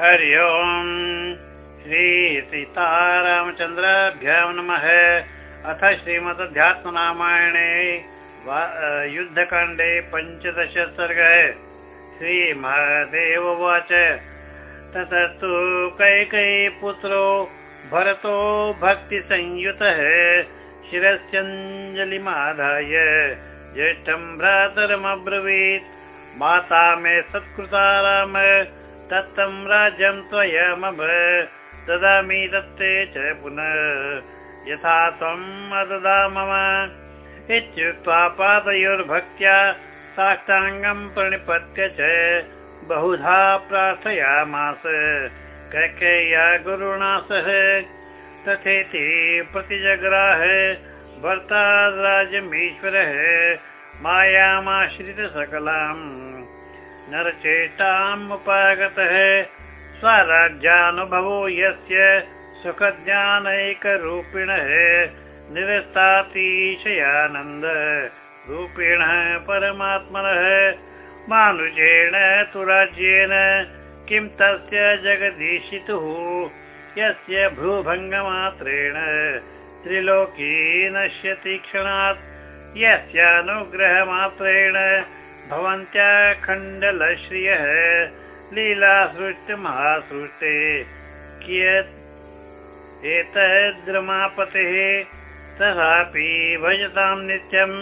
हरि ओम्। श्रीसीतारामचन्द्राभ्यां नमः। अथ श्रीमदध्यात्मरामायणे युद्धकाण्डे पञ्चदश सर्ग श्रीमहादेव उवाच। ततस्तु कैकै पुत्रो भरतो भक्तिसंयुतः। शिरस्यञ्जलिमाधाय ज्येष्ठं भ्रातरमब्रवीत्। माता मे सत्कृता राम दत्तं राज्यं त्वयमभ ददामि दत्ते च पुनः। यथा त्वम् अददा मम। इत्युक्त्वा पादयोर्भक्त्या साष्टाङ्गं प्रणिपत्य च बहुधा प्रार्थयामास। कैकेय्या गुरुणा सह तथेति प्रतिजग्राह भर्ता राजमीश्वरः मायामाश्रितसकलाम् नरचेष्टामुपागतः स्वराज्यानुभवो यस्य सुखज्ञानैकरूपिणः निरस्तातिशयानन्द रूपिणः परमात्मनः मानुषेण तु राज्येन किं तस्य जगदीशितुः यस्य भ्रूभङ्गमात्रेण त्रिलोकी नश्यति क्षणात् यस्यानुग्रहमात्रेण भवन्त्या खण्डलश्रियः लीलासृष्टमहासृष्टे। कियत्? एतद्रमापतेः तथापि भजतां नित्यं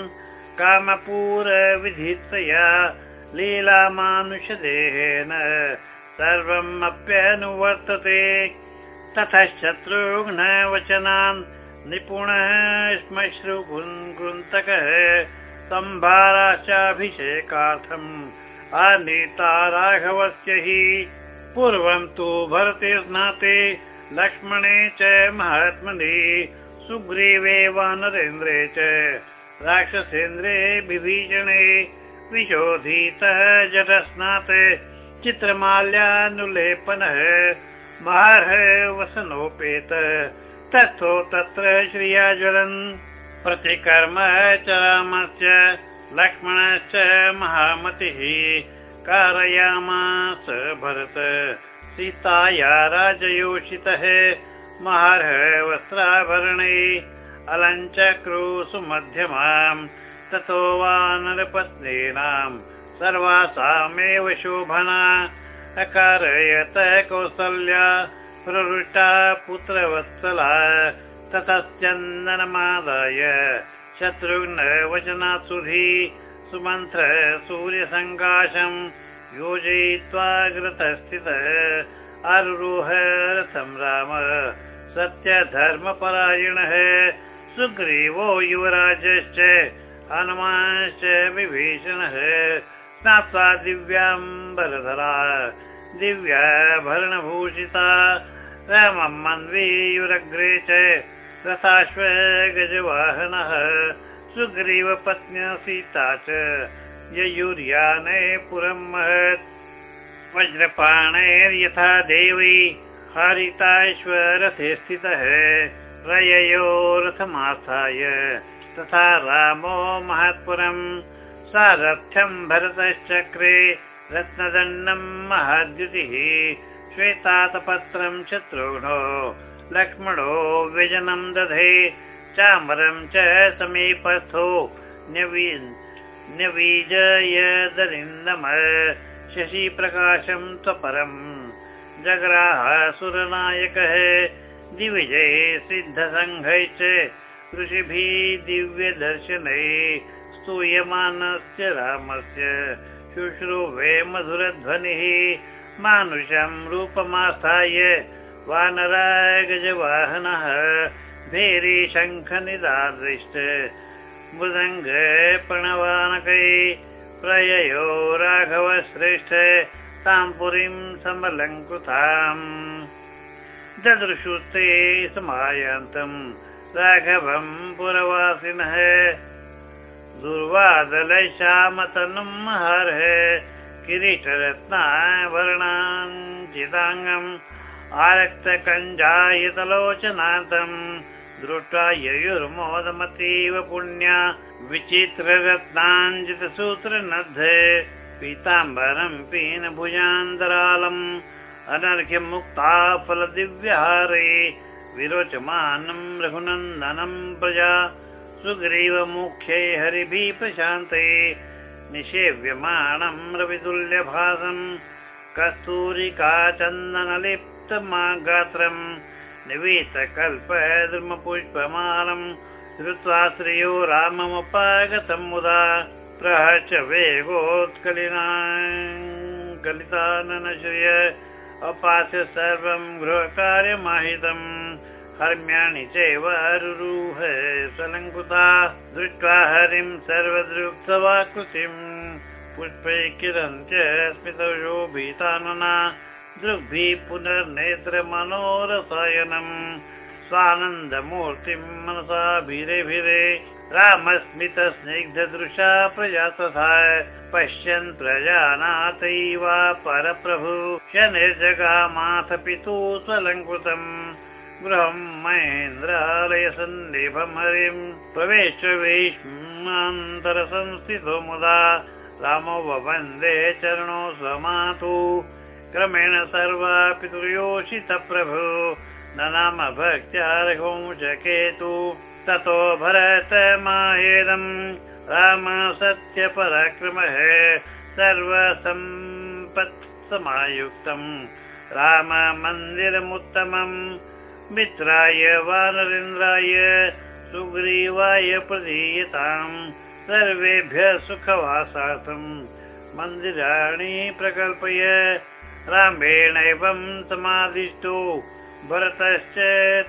कामपूरविधित्वया लीलामानुषदेहेन सर्वम् अप्यनुवर्तते। ततश्चत्रुघ्न वचनान् निपुणः श्मश्रुगृन्तकः सम्भाराश्चाभिषेकार्थम् अनीता राघवस्य हि पूर्वं तु भरते स्नाते लक्ष्मणे च महात्मने सुग्रीवे वानरेन्द्रे च राक्षसेन्द्रे विभीषणे विशोधितः जटस्नात् चित्रमाल्यानुलेपनः महार्ह वसनोपेत तस्थो तत्र श्रिया ज्वलन् प्रतिकर्म च रामस्य लक्ष्मणश्च महामतिः। कारयामास भरत सीताया राजयोषितः महार्ह वस्त्राभरणे अलञ्चक्रू सुमध्यमाम् ततो वानरपत्नीनां सर्वासामेव शोभना अकारयत कौसल्या प्रवृष्टा पुत्रवत्सला ततश्चन्दनमादाय शत्रुघ्न वचनात् सुधी सुमन्त्र सूर्यसङ्काशम् योजयित्वा गृतस्थितः रथं राम। सत्यधर्मपरायणः सुग्रीवो युवराजश्च हनुमानश्च विभीषणः। स्नात्वा दिव्याम्बरधरा दिव्याभरणभूषिता। रामं मन्वीयुरग्रे च रथाश्व गजवाहनः सुग्रीवपत्न्या सीता च ययुर्याने पुरं महत्। वज्रपाणैर्यथा देवी हारिताश्वरथे स्थितः रययो रथमास्थाय। तथा रामो महत्पुरम् सारथ्यं भरतश्चक्रे रत्नदण्डं महाद्युतिः श्वेतातपत्रं शत्रुघ्नो लक्ष्मणो व्यजनं दधे चामरं च समीपस्थो न्यवीजयदरिन्दम शशिप्रकाशं त्वपरम् जग्राह सुरनायकः दिविजये सिद्धसङ्घै च ऋषिभिः दिव्यदर्शने स्तूयमानस्य रामस्य शुश्रूवे मधुरध्वनिः मानुषं रूपमास्थाय वानराय गजवाहनः भेरी शङ्खनिदादृष्ट मृदङ्ग प्रणवानकै प्रययो राघवश्रेष्ठ तां पुरीं समलङ्कृताम्। ददृशुस्ते समायान्तम् राघवं पुरवासिनः। दुर्वादलश्यामतनुम् हर्ह किरीटरत्नाभरणाञ्चिताङ्गम् आरक्तकञ्जायतलोचनान्तम् दृष्ट्वा ययुर्मोदमतीव पुण्या विचित्ररत्नाञ्जितसूत्रनद्ध पीताम्बरं पीनभुजान्तरालम् अनर्घ्यम् मुक्ता फलदिव्यहारे विरोचमानं रघुनन्दनं प्रजा सुग्रीवमुख्ये हरिभिः प्रशान्ते निषेव्यमाणं रवितुल्यभासम् कस्तूरिका चन्दनलिप्तमा गात्रम् निवीतकल्पद्रुमपुष्पमालम् धृत्वा श्रियो राममुपागतम् मुदा प्रहर्ष वेगोत्कलिना। कलिताननश्रिय अपास्य सर्वं गृहकार्यमाहितम् हर्म्याणि चैव रुरुह सलङ्कृता दृष्ट्वा हरिं सर्वदृक्तवाकृतिम् पुष्पै किरञ्च स्मितशोभितानना दृग्भिः पुनर्नेत्रमनोरसायनम्। स्वानन्दमूर्तिं मनसा भिरे भिरे रामस्मितस्निग्धदृशा प्रजा तथा पश्यन् प्रजानाथैव परप्रभु। शनिर्जगामाथ पितु स्वलङ्कृतम्। गृहं महेन्द्रालयसन्निभं हरिं। प्रवेश वैष्मान्तरसंस्थितो मुदा। रामो वन्दे चरणो समातु क्रमेण सर्वा पितृयोषित प्रभु न नाम भक्त्या रघुंशकेतु ततो भरत माहेदम् राम सत्यपराक्रमः सर्वसम्पत् समायुक्तम् राम मन्दिरमुत्तमम् मित्राय वानरेन्द्राय सुग्रीवाय प्रदीयताम् सर्वेभ्यः सुखवासार्थम् मन्दिराणि प्रकल्पय रामेणैवं समादिष्टो भरतश्च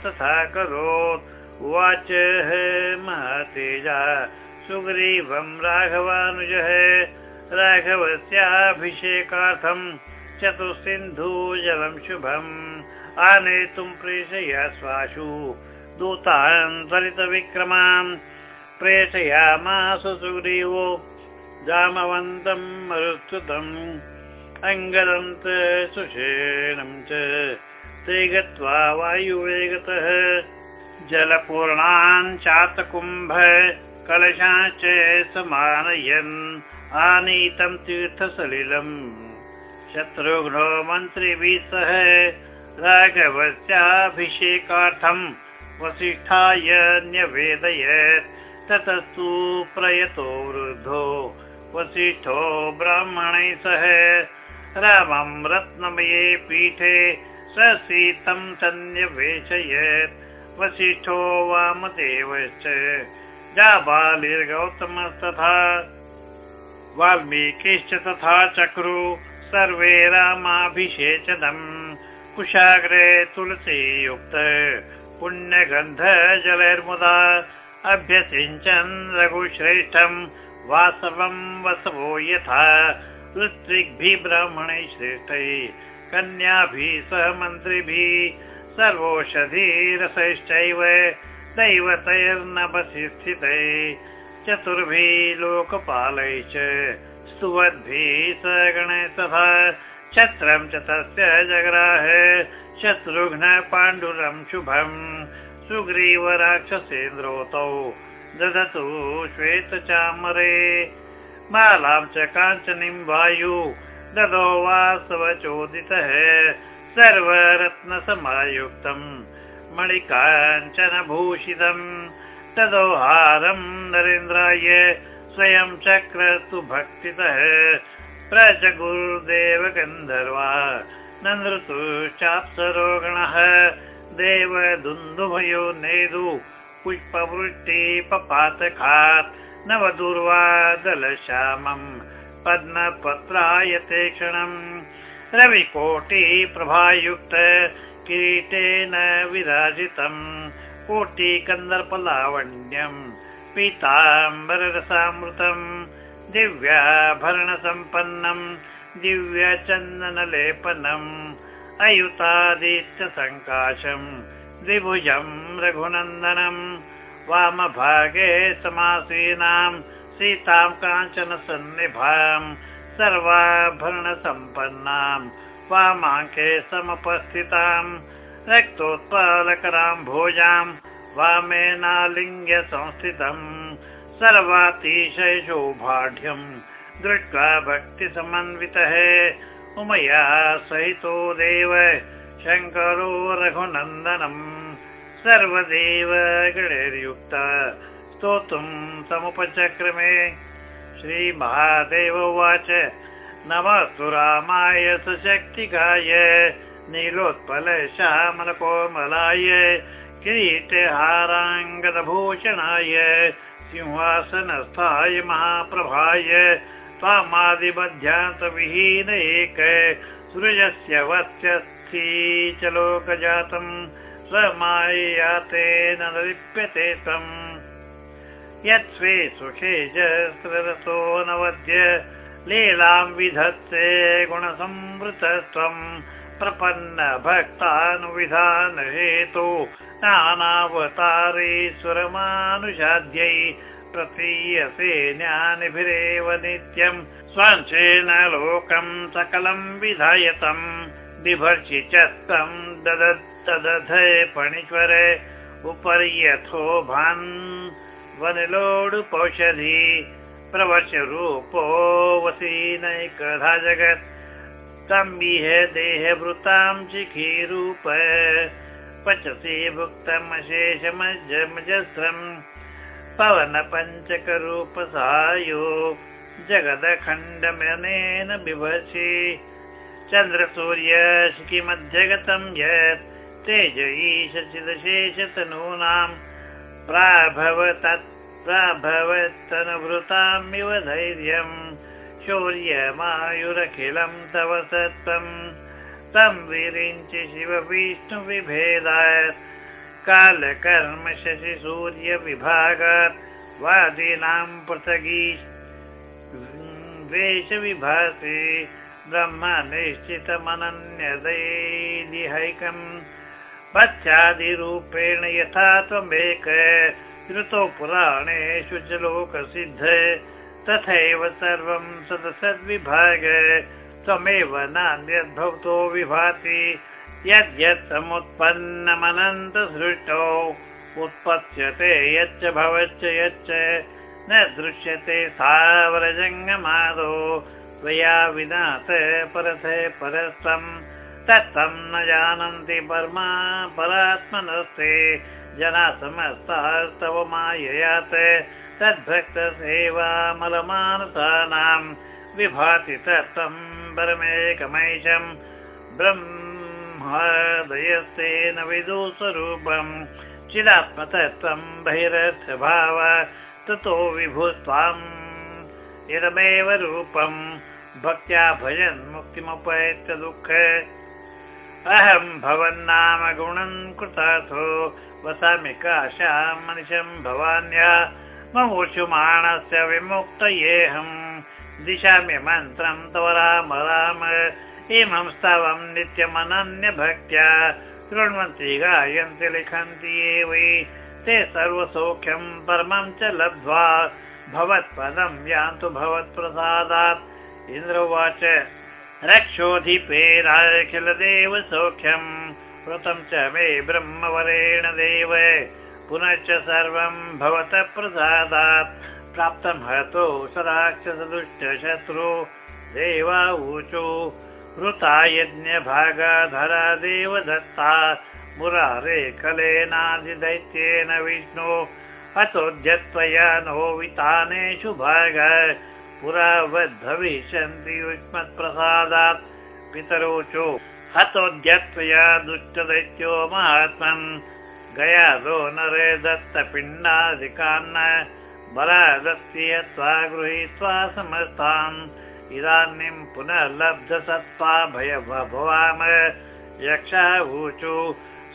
तथा करोत्। उवाच महतेजा सुग्रीवं राघवानुजः राघवस्याभिषेकार्थं चतुस्सिन्धुजलं शुभम् आनेतुं प्रेषय स्वाशु। दूतान्तरितविक्रमान् प्रेषयामास सुग्रीवो। जामवन्तं मरुत्सुतम् अङ्गदन्त सुषेणं च ते गत्वा वायुवेगतः। जलपूर्णान् चातकुम्भ कलशाश्च समानयन्। आनीतं तीर्थसलिलम्। शत्रुघ्नो मन्त्रिभिः सह राघवस्याभिषेकार्थं वसिष्ठाय न्यवेदयत्। ततस्तु प्रयतो वृद्धो वसिष्ठो ब्राह्मणैः सह रामं रत्नमये पीठे ससीतं सन्न्यवेशयत् वसिष्ठो वामदेवश्च जाबालिर्गौतमस्तथा वाल्मीकिश्च तथा चक्रु। सर्वे रामाभिषेचनम् कुशाग्रे तुलसीयुक्त। पुण्यगन्ध जलैर्मुदा अभ्यसिञ्चन् रघुश्रेष्ठम् वासवं वसवो यथा ऋत्विग्भिः ब्राह्मणैः श्रेष्ठैः कन्याभिः सह मन्त्रिभिः सर्वोषधिरसैश्चैव दैवतैर्नभसि स्थितैः चतुर्भिः लोकपालैः च स्तुवद्भिः स गणैः तथा छत्रं च तस्य जग्राह शत्रुघ्न पाण्डुरं शुभम् सुग्रीव राक्षसेन्द्रोतौ ददतु श्वेतचामरे मालां च काञ्चनीं वायु ददो वासवचोदितः सर्वरत्नसमायुक्तम्। मणिकाञ्चनभूषितम् तदोहारं नरेन्द्राय स्वयं चक्रस्तु भक्तितः प्रच गुरुदेव गन्धर्वा नन्दृतुश्चाप्सरो गणः देव दुन्दुभयो नेदु पुष्पवृष्टि पपातखात् नवदुर्वा दलश्यामम् पद्मपत्रायते क्षणम् रविकोटि प्रभायुक्त किरीटेन विराजितम् कोटि कन्दर्पलावण्यम् पीताम्बररसामृतम् दिव्याभरणसम्पन्नम् दिव्यचन्दनलेपनम् अयुतादित्यसङ्काशम् द्विभुजम् रघुनन्दनम् वामभागे समासीनाम् सीतां काञ्चन सन्निभाम् सर्वाभरणसम्पन्नाम् वामाङ्के समुपस्थिताम् रक्तोत्पालकरां भोजाम् वामेनालिङ्ग्य संस्थितम् सर्वातिशय शोभाढ्यम् दृष्ट्वा भक्तिसमन्वितः उमया सहितो देव शङ्करो रघुनन्दनम् सर्वदेव गणैर्युक्त स्तोतुं समुपचक्रमे। श्रीमहादेव उवाच नमस्तु रामाय सशक्तिकाय नीलोत्पल श्यामलकोमलाय किरीटहाराङ्गदभूषणाय सिंहासनस्थाय महाप्रभाय त्वामादिमध्यान्तविहीन एक सूर्यस्य वत्स्यस्थी च लोकजातम् स्वमायातेन लिप्यते तम् यत् स्वे सुखे जस्रतो नवद्य लीलां विधत्ते गुणसंवृतत्वम् प्रपन्न भक्तानुविधान हेतु नानावतारेश्वरमानुषाद्यै प्रतीयसे ज्ञानिभिरेव नित्यम् स्वांशेन लोकम् सकलम् विधायतम् बिभर्षि च तम् तदधे पणिज्वरे उपर्यथोभान् वनिलोडुपौषधि प्रवश रूपो वसीनैकधा जगत्। तम् इह देहवृतां शिखीरूप पचसि भुक्तम् अशेषमजमजस्रम् पवन पञ्चकरूपसायो जगदखण्डमनेन बिभसि। चन्द्रसूर्यशिखिमध्यगतं यत्। तेज ईशचिदशेषतनूनां प्राभवतत् प्राभवत्तनुभृतामिव धैर्यम् शौर्यमायुरखिलं तव सत्त्वम् तं विरिञ्चि शिव विष्णुविभेदात् कालकर्म शशि सूर्यविभागात्। वादीनां पृथगी वेषविभासि ब्रह्म पश्चादिरूपेण यथा त्वमेक। श्रुतौ पुराणेषु च लोकसिद्ध। तथैव सर्वं सदसद्विभाग। त्वमेव नान्यद्भवतो विभाति। यद्यत् समुत्पन्नमनन्तसृष्टौ उत्पत्स्यते यच्च भवच्च यच्च। न दृश्यते सावरजङ्गमादो। त्वया विनाथ परथ परस्तम् तत्तं न जानन्ति परमा परात्मनस्ते। जना समस्तास्तव माययात् तद्भक्तसेवामलमानसानां विभाति तत्त्वं परमेकमैशम् ब्रह्मदयस्तेन विदुस्वरूपम् चिदात्मतत्त्वं बहिरर्थभाव। ततो विभुत्वाम् इदमेव रूपम् भक्त्या भजन् मुक्तिमुपैत्य दुःख अहं भवन्नाम गुणं कृतार्थो वसामि काशां मनिषं भवान्या। ममुषुमाणस्य विमुक्तयेऽहं दिशामि मन्त्रं तव राम राम। इमं स्तवं नित्यमनन्यभक्त्या शृण्वन्ति गायन्ति लिखन्ति ये वै। ते सर्वसौख्यं परमं च लब्ध्वा भवत्पदं यान्तु भवत्प्रसादात्। इन्द्रोवाच रक्षोऽधिपेराखिलदेव सौख्यम् कृतं च मे ब्रह्मवरेण देव। पुनश्च सर्वं भवतः प्रसादात्। प्राप्तं हतो स राक्षसदुष्टशत्रु देवाऊचु हृता यज्ञभागाधरा देव दत्ता मुरारे कलेनादिदैत्येन विष्णु। हतोऽद्यत्वया नो वितानेषु भाग पुरा वद्भविष्यन्ति युष्मत्प्रसादात् पितरोचो हतोऽद्यत्वया दुष्टदैत्यो महात्मन् गयादो नरे दत्तपिण्डादिकान्न बलादस्ति यत्त्वा गृहीत्वा समस्तान् इदानीं पुनः लब्धसत्त्वा भय भवाम यक्षः ऊचु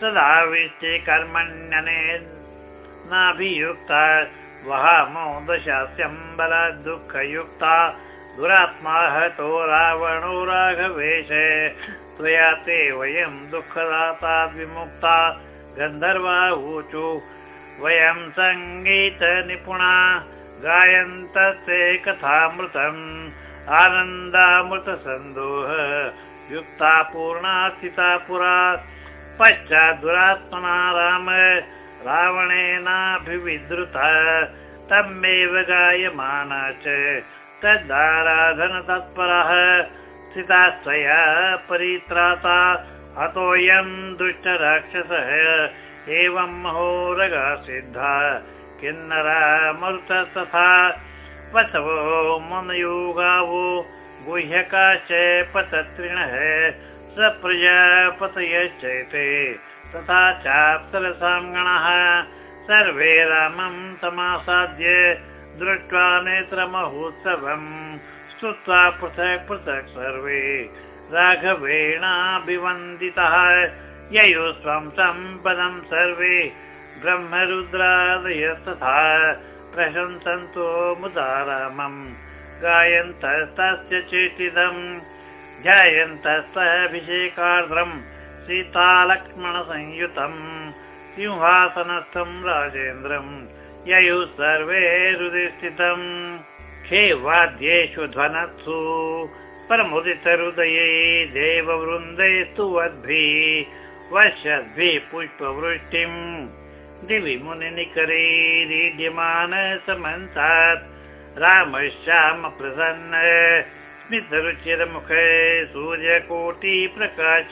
सदा विष्टि कर्मण्यने नाभियुक्ता वहामो बलात् दुःखयुक्ता दुरात्मा हतो रावणो राघवेश। त्वया ते वयं दुःखदाताद् विमुक्ता गन्धर्वा ऊचु। वयं सङ्गीतनिपुणा गायन्तस्ते कथामृतम्। आनन्दामृतसन्दोह युक्ता पूर्णा स्थिता पुरा। पश्चाद्दुरात्मना राम रावणेनाभिविद्रुता तमेव गायमाना च तदाराधन तत्परः स्थिताश्रया परित्राता हतोऽयं दुष्टराक्षसः। एवं महोरगा सिद्धा किन्नरा मरुतस्तथा पशवो मनयोगावो गुह्यकाश्च पतत्रिणः। स तथा चाप्सरसाङ्गणः सर्वे रामं समासाद्य दृष्ट्वा नेत्रमहोत्सवम् स्तुत्वा पृथक् पृथक् सर्वे राघवेणाभिवन्दितः। ययो स्वं सम्पदं सर्वे ब्रह्मरुद्रादयस्तथा। प्रशंसन्तो मुदा रामम् गायन्तस्तस्य चेतिदम् ध्यायन्तस्तभिषेकार्द्रम् सीतालक्ष्मणसंयुतम् सिंहासनस्थम् राजेन्द्रम् ययुः सर्वे हृदि स्थितम् खे वाद्येषु ध्वनत्सु परमुदितहृदये देववृन्दै स्तुवद्भिः वर्षद्भिः पुष्पवृष्टिम्। दिवि मुनिकरैरीड्यमान समन्तात् रामश्याम प्रसन्न स्मितरुचिरमुखे सूर्यकोटि प्रकाश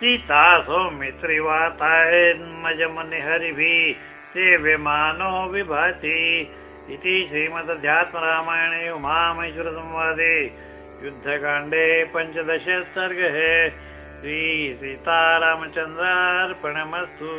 सीता सौमित्रिवातायन्मजमुनिहरिभिः सेव्यमानो विभाति इति श्रीमदध्यात्मरामायणे उमामहेश्वरसंवादे युद्धकाण्डे पञ्चदश सर्गः श्रीसीतारामचन्द्रार्पणमस्तु